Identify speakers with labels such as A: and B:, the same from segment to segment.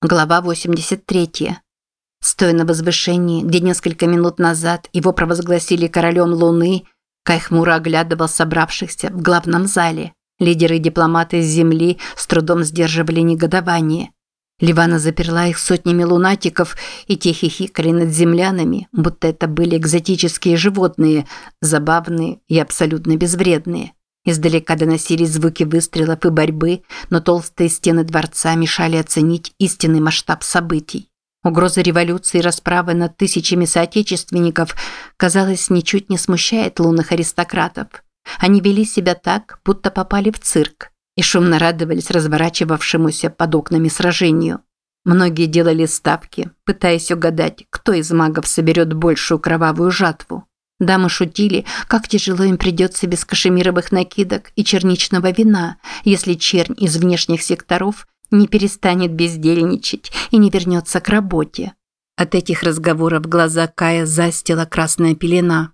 A: Глава 83. Стоя на возвышении, где несколько минут назад его провозгласили королем Луны, Кай хмуро оглядывал собравшихся в главном зале. Лидеры и дипломаты с Земли с трудом сдерживали негодование. Ливана заперла их сотнями лунатиков, и те хихикали над землянами, будто это были экзотические животные, забавные и абсолютно безвредные. Издалека доносились звуки выстрелов и борьбы, но толстые стены дворца мешали оценить истинный масштаб событий. Угроза революции и расправы над тысячами соотечественников, казалось, ничуть не смущает лунных аристократов. Они вели себя так, будто попали в цирк, и шумно радовались разворачивавшемуся под окнами сражению. Многие делали ставки, пытаясь угадать, кто из магов соберет большую кровавую жатву. Дамы шутили, как тяжело им придется без кашемировых накидок и черничного вина, если чернь из внешних секторов не перестанет бездельничать и не вернется к работе. От этих разговоров глаза Кая застила красная пелена.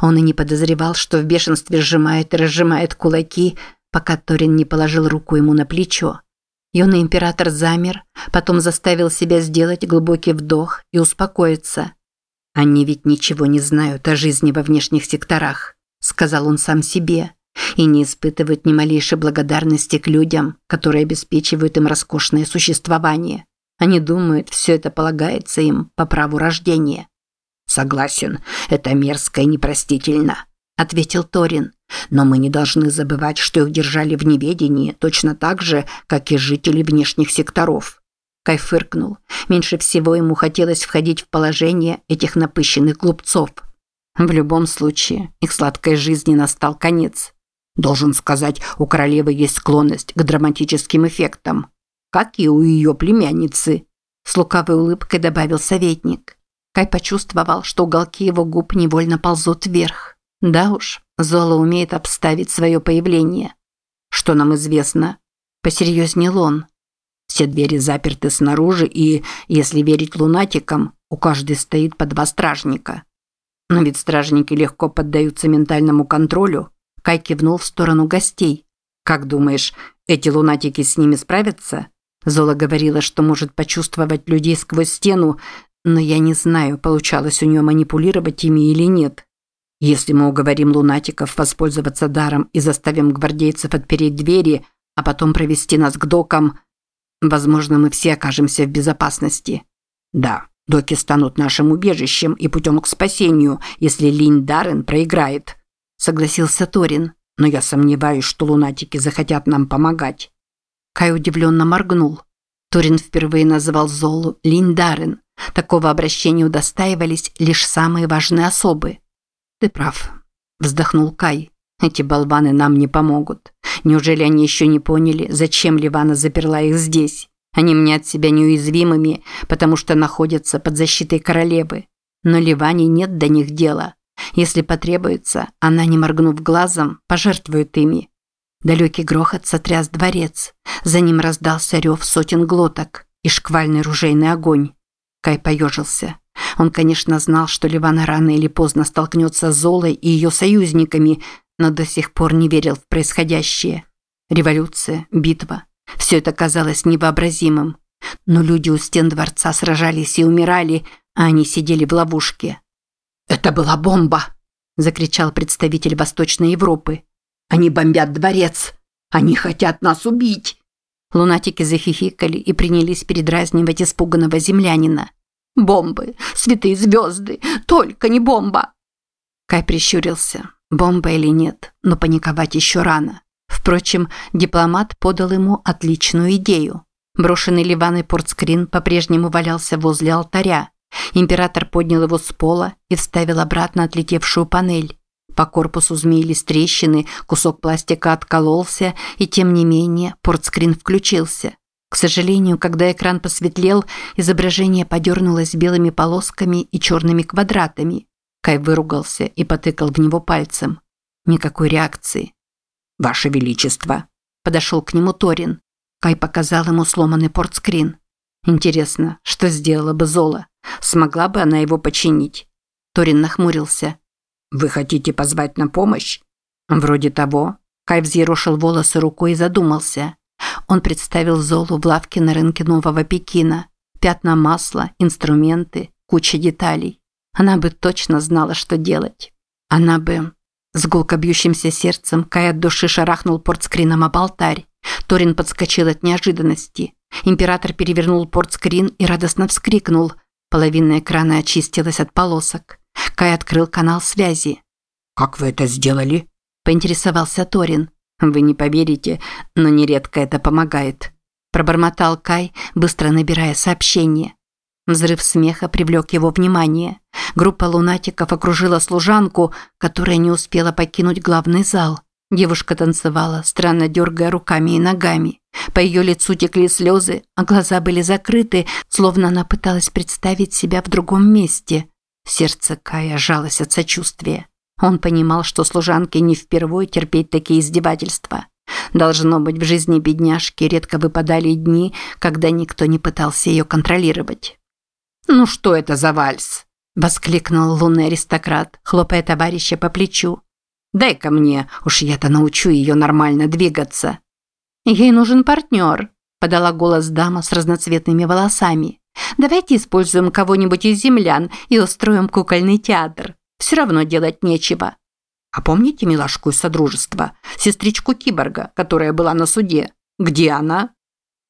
A: Он и не подозревал, что в бешенстве сжимает и разжимает кулаки, пока Торин не положил руку ему на плечо. Юный император замер, потом заставил себя сделать глубокий вдох и успокоиться – «Они ведь ничего не знают о жизни во внешних секторах», – сказал он сам себе, «и не испытывают ни малейшей благодарности к людям, которые обеспечивают им роскошное существование. Они думают, все это полагается им по праву рождения». «Согласен, это мерзко и непростительно», – ответил Торин. «Но мы не должны забывать, что их держали в неведении точно так же, как и жители внешних секторов. Кай фыркнул. Меньше всего ему хотелось входить в положение этих напыщенных глупцов. В любом случае, их сладкой жизни настал конец. Должен сказать, у королевы есть склонность к драматическим эффектам, как и у ее племянницы. С лукавой улыбкой добавил советник. Кай почувствовал, что уголки его губ невольно ползут вверх. Да уж, Зола умеет обставить свое появление. Что нам известно? Посерьезнел он. Все двери заперты снаружи и, если верить лунатикам, у каждой стоит по два стражника. Но ведь стражники легко поддаются ментальному контролю. Кай кивнул в сторону гостей. Как думаешь, эти лунатики с ними справятся? Зола говорила, что может почувствовать людей сквозь стену, но я не знаю, получалось у нее манипулировать ими или нет. Если мы уговорим лунатиков воспользоваться даром и заставим гвардейцев отпереть двери, а потом провести нас к докам, Возможно, мы все окажемся в безопасности. Да, доки станут нашим убежищем и путем к спасению, если Линь Даррен проиграет. Согласился Торин. Но я сомневаюсь, что лунатики захотят нам помогать. Кай удивленно моргнул. Торин впервые назвал Золу Линь Даррен. Такого обращения удостаивались лишь самые важные особы. Ты прав, вздохнул Кай. Эти болваны нам не помогут. Неужели они еще не поняли, зачем Ливана заперла их здесь? Они мнят себя неуязвимыми, потому что находятся под защитой королевы. Но Ливане нет до них дела. Если потребуется, она, не моргнув глазом, пожертвует ими. Далекий грохот сотряс дворец. За ним раздался рев сотен глоток и шквальный ружейный огонь. Кай поежился. Он, конечно, знал, что Ливана рано или поздно столкнется с Золой и ее союзниками, но до сих пор не верил в происходящее. Революция, битва – все это казалось невообразимым. Но люди у стен дворца сражались и умирали, а они сидели в ловушке. «Это была бомба!» – закричал представитель Восточной Европы. «Они бомбят дворец! Они хотят нас убить!» Лунатики захихикали и принялись передразнивать испуганного землянина. «Бомбы! Святые звезды! Только не бомба!» Кай прищурился. Бомба или нет, но паниковать еще рано. Впрочем, дипломат подал ему отличную идею. Брошенный Ливаной портскрин по-прежнему валялся возле алтаря. Император поднял его с пола и вставил обратно отлетевшую панель. По корпусу змеились трещины, кусок пластика откололся, и тем не менее портскрин включился. К сожалению, когда экран посветлел, изображение подернулось белыми полосками и черными квадратами. Кай выругался и потыкал в него пальцем. Никакой реакции. «Ваше Величество!» Подошел к нему Торин. Кай показал ему сломанный портскрин. Интересно, что сделала бы Зола? Смогла бы она его починить? Торин нахмурился. «Вы хотите позвать на помощь?» «Вроде того». Кай взъерошил волосы рукой и задумался. Он представил Золу в лавке на рынке Нового Пекина. Пятна масла, инструменты, куча деталей. Она бы точно знала, что делать. Она бы... С гулко бьющимся сердцем Кай от души шарахнул портскрином об алтарь. Торин подскочил от неожиданности. Император перевернул портскрин и радостно вскрикнул. Половина экрана очистилась от полосок. Кай открыл канал связи.
B: «Как вы это сделали?»
A: – поинтересовался Торин. «Вы не поверите, но нередко это помогает», – пробормотал Кай, быстро набирая сообщение. Взрыв смеха привлек его внимание. Группа лунатиков окружила служанку, которая не успела покинуть главный зал. Девушка танцевала, странно дергая руками и ногами. По ее лицу текли слезы, а глаза были закрыты, словно она пыталась представить себя в другом месте. Сердце Кая жалось от сочувствия. Он понимал, что служанке не впервой терпеть такие издевательства. Должно быть, в жизни бедняжки редко выпадали дни, когда никто не пытался ее контролировать.
B: «Ну что это за вальс?»
A: – воскликнул лунный аристократ, хлопая товарища по плечу.
B: «Дай-ка мне, уж я-то научу ее нормально двигаться».
A: «Ей нужен партнер», – подала голос дама с разноцветными волосами. «Давайте используем кого-нибудь из землян и устроим кукольный театр. Все равно делать нечего».
B: «А помните милашку из Содружества, сестричку киборга, которая была на суде? Где она?»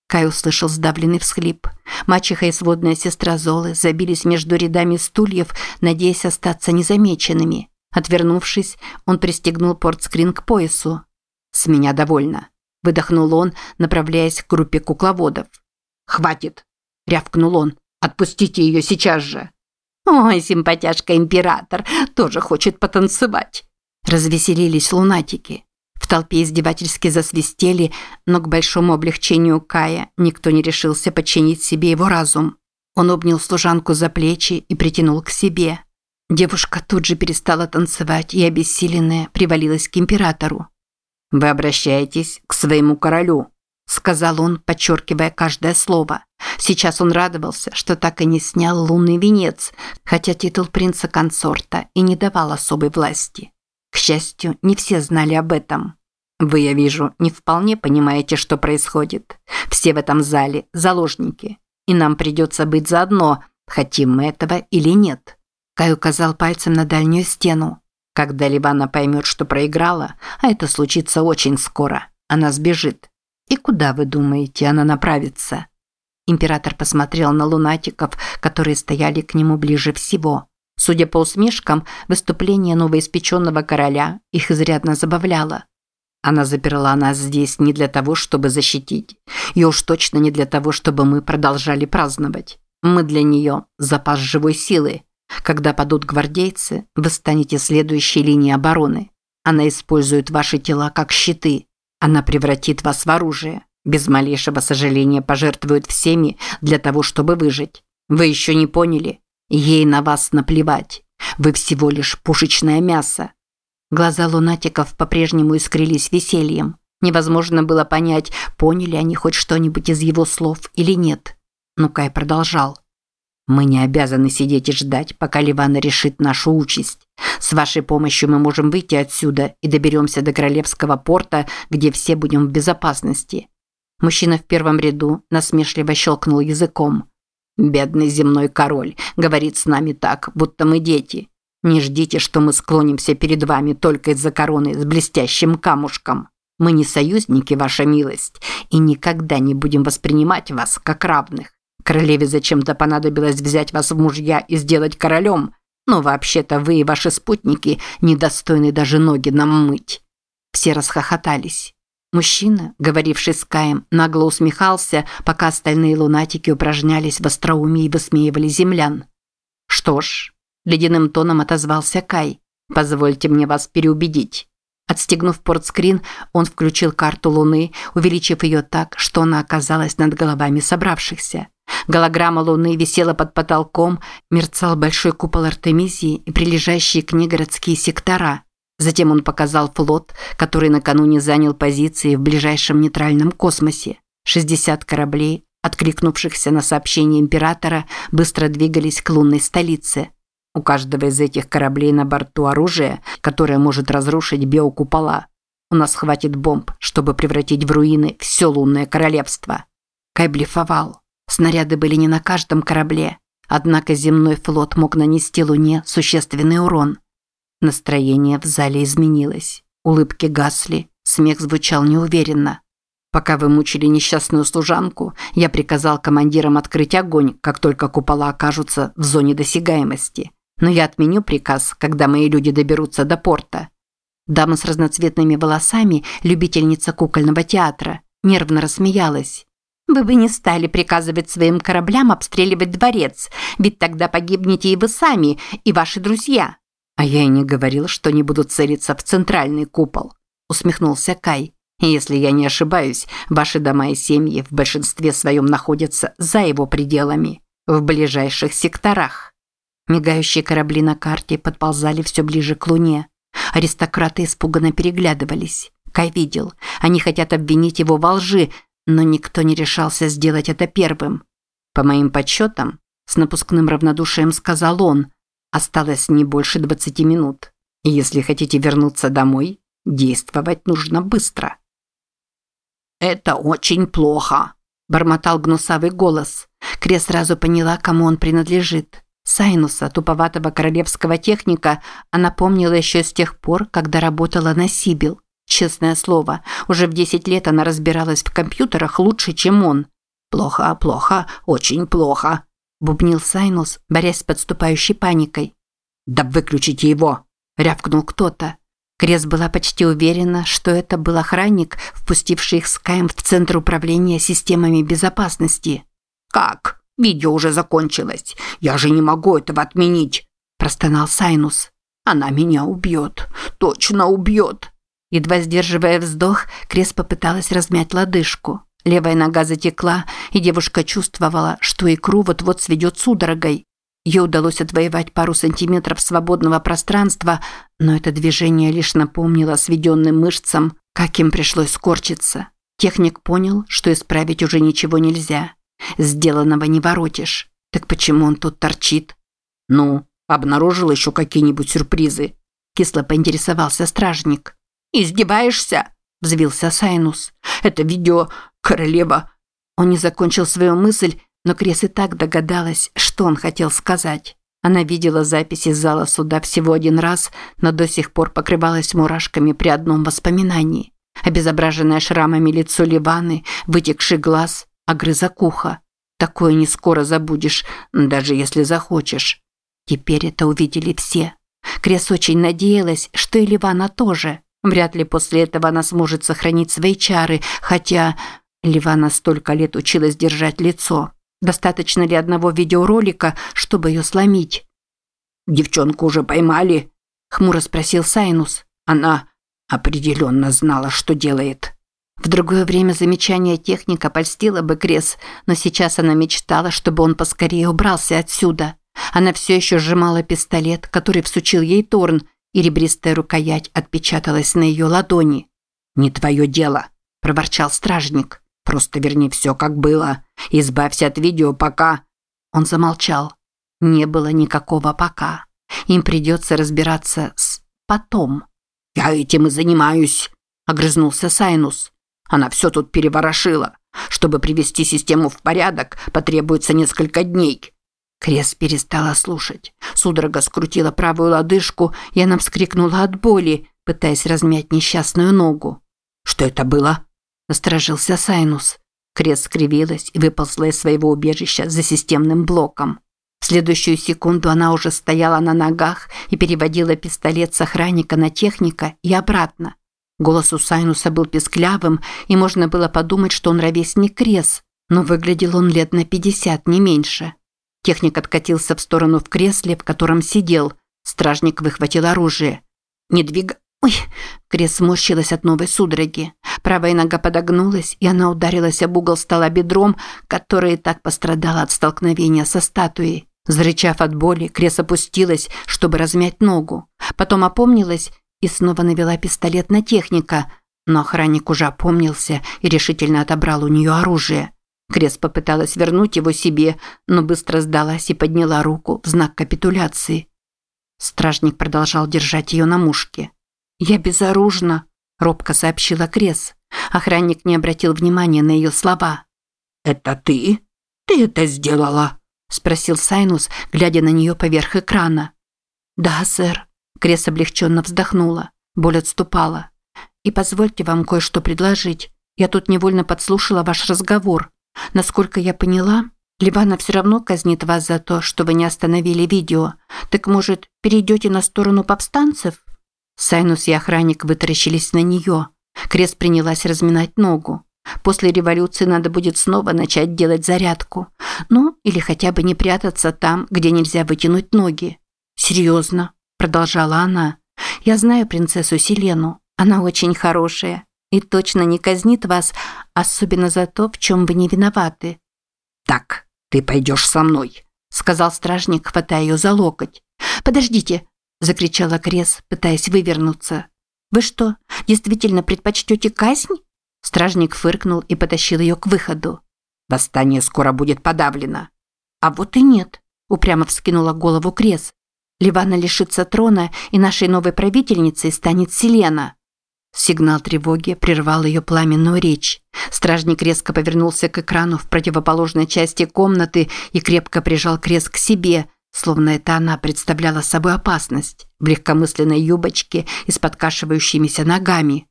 A: Кай услышал сдавленный всхлип. Мачеха и сводная сестра Золы забились между рядами стульев, надеясь остаться незамеченными. Отвернувшись, он пристегнул портскрин к поясу. «С меня довольно», – выдохнул он, направляясь к группе кукловодов.
B: «Хватит!» – рявкнул он. «Отпустите ее сейчас же!»
A: «Ой, симпатяшка-император, тоже хочет потанцевать!» Развеселились лунатики. В толпе издевательски засвистели, но к большому облегчению Кая никто не решился подчинить себе его разум. Он обнял служанку за плечи и притянул к себе. Девушка тут же перестала танцевать и, обессиленная, привалилась к императору.
B: «Вы обращаетесь к своему королю», – сказал он, подчеркивая каждое слово. Сейчас он радовался, что так и не снял лунный венец, хотя титул принца-консорта и не давал особой власти. К счастью, не все знали об этом. Вы, я вижу, не вполне понимаете, что происходит. Все в этом зале – заложники. И нам придется быть заодно, хотим мы этого или нет. Кай указал пальцем на дальнюю стену. Когда Ливана поймет, что проиграла, а это случится очень скоро, она сбежит. И куда, вы думаете, она направится? Император посмотрел на лунатиков, которые стояли к нему ближе всего. Судя по усмешкам, выступление новоиспеченного короля их изрядно забавляло. Она заперла нас здесь не для того, чтобы защитить. И уж точно не для того, чтобы мы продолжали праздновать. Мы для нее запас живой силы. Когда падут гвардейцы, вы станете следующей линией обороны. Она использует ваши тела как щиты. Она превратит вас в оружие. Без малейшего сожаления пожертвует всеми для того, чтобы выжить. Вы еще не поняли? Ей на вас наплевать. Вы всего лишь пушечное мясо. Глаза лунатиков по-прежнему искрились весельем. Невозможно было понять, поняли они хоть что-нибудь из его слов или нет. Но Кай продолжал. «Мы не обязаны сидеть и ждать, пока Ливана решит нашу участь. С вашей помощью мы можем выйти отсюда и доберемся до Королевского порта, где все будем в безопасности». Мужчина в первом ряду насмешливо щелкнул языком. Бедный земной король говорит с нами так, будто мы дети. Не ждите, что мы склонимся перед вами только из-за короны с блестящим камушком. Мы не союзники, ваша милость, и никогда не будем воспринимать вас как равных. Королеве зачем-то понадобилось взять вас в мужья и сделать королем, но вообще-то вы и ваши спутники недостойны даже ноги нам мыть. Все расхохотались. Мужчина, говоривший с Каем, нагло усмехался, пока остальные лунатики упражнялись в остроумии и высмеивали землян. «Что ж», – ледяным тоном отозвался Кай, – «позвольте мне вас переубедить». Отстегнув портскрин, он включил карту Луны, увеличив ее так, что она оказалась над головами собравшихся. Голограмма Луны висела под потолком, мерцал большой купол Артемизии и прилежащие к ней городские сектора – Затем он показал флот, который накануне занял позиции в ближайшем нейтральном космосе. 60 кораблей, откликнувшихся на сообщение императора, быстро двигались к лунной столице. У каждого из этих кораблей на борту оружие, которое может разрушить биокупола. У нас хватит бомб, чтобы превратить в руины все лунное королевство. Кай блефовал. Снаряды были не на каждом корабле, однако земной флот мог нанести Луне существенный урон. Настроение в зале изменилось. Улыбки гасли, смех звучал неуверенно. Пока вы мучили несчастную служанку, я приказал командирам открыть огонь, как только купола окажутся в зоне досягаемости. Но я отменю приказ, когда мои люди доберутся до порта. Дама с разноцветными волосами, любительница кукольного театра, нервно рассмеялась. «Вы бы не стали приказывать своим кораблям обстреливать дворец, ведь тогда погибнете и вы сами, и ваши друзья». «А я и не говорил, что не буду целиться в центральный купол», усмехнулся Кай. «Если я не ошибаюсь, ваши дома и семьи в большинстве своем находятся за его пределами, в ближайших секторах». Мигающие корабли на карте подползали все ближе к Луне. Аристократы испуганно переглядывались. Кай видел, они хотят обвинить его во лжи, но никто не решался сделать это первым. По моим подсчетам, с напускным равнодушием сказал он, осталось не больше 20 минут. И если хотите вернуться домой, действовать нужно быстро. «Это очень плохо», – бормотал гнусавый голос. Крес сразу поняла, кому он принадлежит. Сайнуса, туповатого королевского техника, она помнила еще с тех пор, когда работала на Сибил. Честное слово, уже в 10 лет она разбиралась в компьютерах лучше, чем он. «Плохо, плохо, очень плохо», – бубнил Сайнус, борясь с подступающей паникой. «Да выключите его!» – рявкнул кто-то. Крес была почти уверена, что это был охранник, впустивший их с Каем в Центр управления системами безопасности. «Как?» Видео уже закончилось. Я же не могу этого отменить», – простонал Сайнус. «Она меня убьет. Точно убьет». Едва сдерживая вздох, Крес попыталась размять лодыжку. Левая нога затекла, и девушка чувствовала, что икру вот-вот сведет судорогой. Ей удалось отвоевать пару сантиметров свободного пространства, но это движение лишь напомнило сведенным мышцам, как им пришлось скорчиться. Техник понял, что исправить уже ничего нельзя. Сделанного не воротишь. Так почему он тут торчит? Ну, обнаружил еще какие-нибудь сюрпризы? Кисло поинтересовался стражник. Издеваешься? Взвился Сайнус. Это видео королева. Он не закончил свою мысль, но Крес и так догадалась, что он хотел сказать. Она видела записи из зала суда всего один раз, но до сих пор покрывалась мурашками при одном воспоминании. Обезображенное шрамами лицо Ливаны, вытекший глаз, огрызок уха. Такое не скоро забудешь, даже если захочешь. Теперь это увидели все. Крес очень надеялась, что и Ливана тоже. Вряд ли после этого она сможет сохранить свои чары, хотя Ливана столько лет училась держать лицо. Достаточно ли одного видеоролика, чтобы ее сломить? «Девчонку уже поймали?» – хмуро спросил Сайнус. «Она определенно знала, что делает». В другое время замечание техника польстило бы Крес, но сейчас она мечтала, чтобы он поскорее убрался отсюда. Она все еще сжимала пистолет, который всучил ей Торн, и ребристая рукоять отпечаталась на ее ладони. «Не твое дело», – проворчал стражник. «Просто верни все, как было. Избавься от видео, пока...» Он замолчал. Не было никакого «пока». Им придется разбираться с «потом». «Я этим и занимаюсь», – огрызнулся Сайнус. Она все тут переворошила. Чтобы привести систему в порядок, потребуется несколько дней». Крес перестала слушать. Судорога скрутила правую лодыжку, и она вскрикнула от боли, пытаясь размять несчастную ногу. «Что это было?» – насторожился Сайнус. Крес скривилась и выползла из своего убежища за системным блоком. В следующую секунду она уже стояла на ногах и переводила пистолет с охранника на техника и обратно. Голос у Сайнуса был песклявым, и можно было подумать, что он ровесник Крес, но выглядел он лет на пятьдесят, не меньше. Техник откатился в сторону в кресле, в котором сидел. Стражник выхватил оружие. «Не двиг...» «Ой!» Крес сморщилась от новой судороги. Правая нога подогнулась, и она ударилась об угол стола бедром, который так пострадал от столкновения со статуей. Зарычав от боли, Крес опустилась, чтобы размять ногу. Потом опомнилась и снова навела пистолет на техника, но охранник уже опомнился и решительно отобрал у нее оружие. Крес попыталась вернуть его себе, но быстро сдалась и подняла руку в знак капитуляции. Стражник продолжал держать ее на мушке. «Я безоружна», робко сообщила Крес. Охранник не обратил внимания на ее слова.
C: «Это ты? Ты это сделала?»
B: – спросил Сайнус, глядя на нее поверх экрана. «Да, сэр». Крес облегченно вздохнула. Боль отступала. «И позвольте вам кое-что предложить. Я тут невольно подслушала ваш разговор. Насколько я поняла, Ливана все равно казнит вас за то, что вы не остановили видео. Так, может, перейдете на сторону повстанцев?» Сайнус и охранник вытаращились на нее. Крес принялась разминать ногу. После революции надо будет снова начать делать зарядку. Ну, или хотя бы не прятаться там, где нельзя вытянуть ноги. «Серьезно», – продолжала она. «Я знаю принцессу Селену. Она очень хорошая и точно не казнит вас, особенно за то, в чем вы не виноваты».
C: «Так, ты пойдешь со мной», – сказал стражник, хватая ее за локоть.
B: «Подождите», – закричала Крес, пытаясь вывернуться. «Вы что, действительно предпочтете казнь?» Стражник фыркнул и потащил ее к выходу.
C: «Восстание скоро будет подавлено».
B: «А вот и нет», – упрямо вскинула голову Крес. «Ливана лишится трона, и нашей новой правительницей станет Селена». Сигнал тревоги прервал ее пламенную речь. Стражник резко повернулся к экрану в противоположной части комнаты и крепко прижал крест к себе, словно это она представляла собой опасность, в легкомысленной юбочке и с подкашивающимися ногами.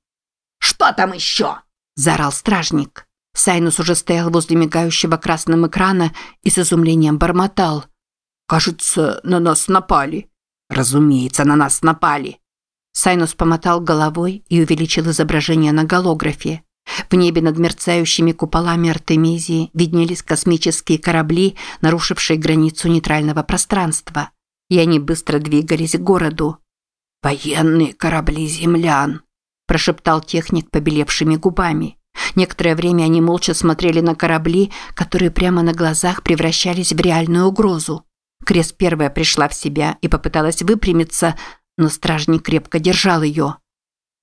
C: «Что там еще?»
B: – заорал стражник. Сайнус уже стоял возле мигающего красным экрана и с изумлением бормотал.
C: «Кажется, на нас напали». «Разумеется, на нас напали».
B: Сайнус помотал головой и увеличил изображение на голографе. В небе над мерцающими куполами Артемизии виднелись космические корабли, нарушившие границу нейтрального пространства. И они быстро двигались к городу.
C: «Военные корабли землян», – прошептал техник побелевшими губами.
B: Некоторое время они молча смотрели на корабли, которые прямо на глазах превращались в реальную угрозу. Крес первая пришла в себя и попыталась выпрямиться, но стражник крепко держал ее.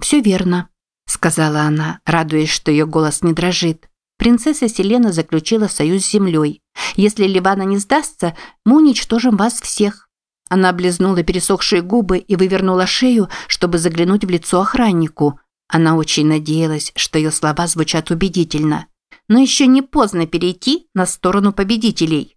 B: «Все верно», – сказала она, радуясь, что ее голос не дрожит. «Принцесса Селена заключила союз с землей. Если Ливана не сдастся, мы уничтожим вас всех». Она облизнула пересохшие губы и вывернула шею, чтобы заглянуть в лицо охраннику. Она очень надеялась, что ее слова звучат убедительно. Но еще не поздно перейти на сторону победителей.